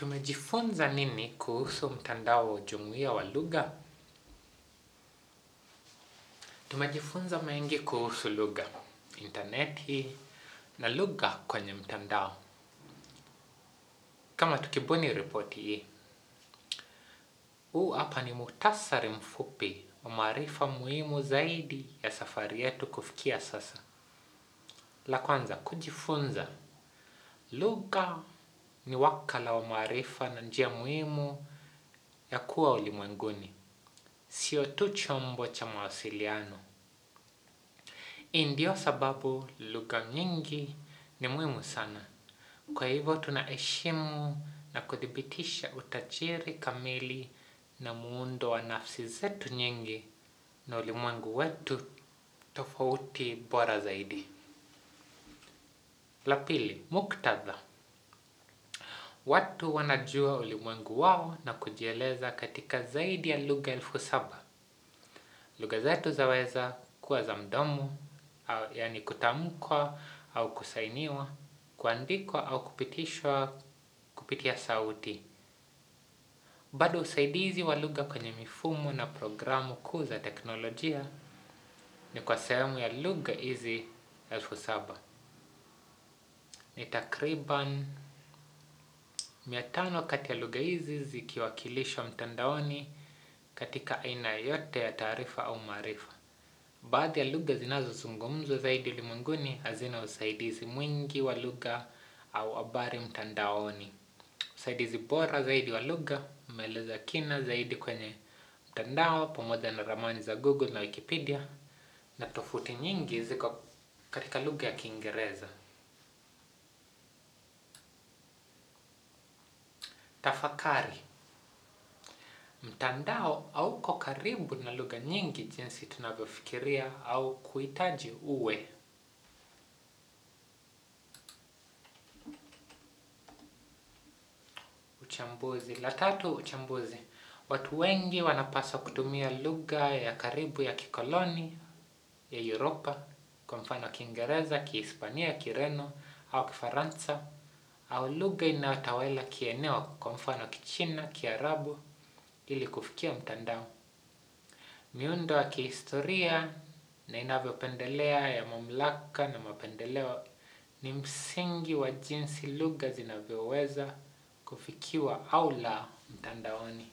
Tumejifunza nini kuhusu mtandao wa jumuia wa lugha? Tumejifunza mengi kuhusu lugha, interneti na lugha kwenye mtandao. Kama tukibuni ripoti hii, huu hapa ni muhtasari mfupi wa maarifa muhimu zaidi ya safari yetu kufikia sasa. La kwanza, kujifunza. Lugha ni wakala wa maarifa na njia muhimu ya kuwa ulimwenguni. Sio tu chombo cha mawasiliano. Hii ndio sababu lugha nyingi ni muhimu sana. Kwa hivyo tunaheshimu na kuthibitisha utajiri kamili na muundo wa nafsi zetu nyingi na ulimwengu wetu tofauti bora zaidi. La pili, muktadha. Watu wanajua ulimwengu wao na kujieleza katika zaidi ya lugha elfu saba. Lugha zetu zaweza kuwa za mdomo, yaani kutamkwa au kusainiwa, kuandikwa au kupitishwa kupitia sauti. Bado usaidizi wa lugha kwenye mifumo na programu kuu za teknolojia ni kwa sehemu ya lugha hizi elfu saba. Ni takriban mia tano kati ya lugha hizi zikiwakilishwa mtandaoni katika aina yote ya taarifa au maarifa. Baadhi ya lugha zinazozungumzwa zaidi ulimwenguni hazina usaidizi mwingi wa lugha au habari mtandaoni. Usaidizi bora zaidi wa lugha umeeleza kina zaidi kwenye mtandao pamoja na ramani za Google na Wikipedia na tofauti nyingi ziko katika lugha ya kiingereza. Tafakari, mtandao hauko karibu na lugha nyingi jinsi tunavyofikiria au kuhitaji uwe. Uchambuzi, la tatu uchambuzi. Watu wengi wanapaswa kutumia lugha ya karibu ya kikoloni ya Europa, kwa mfano kiingereza, kihispania, kireno au kifaransa, au lugha inayotawala kieneo kwa mfano kichina, kiarabu, ili kufikia mtandao. Miundo ya kihistoria na inavyopendelea ya mamlaka na mapendeleo ni msingi wa jinsi lugha zinavyoweza kufikiwa au la mtandaoni.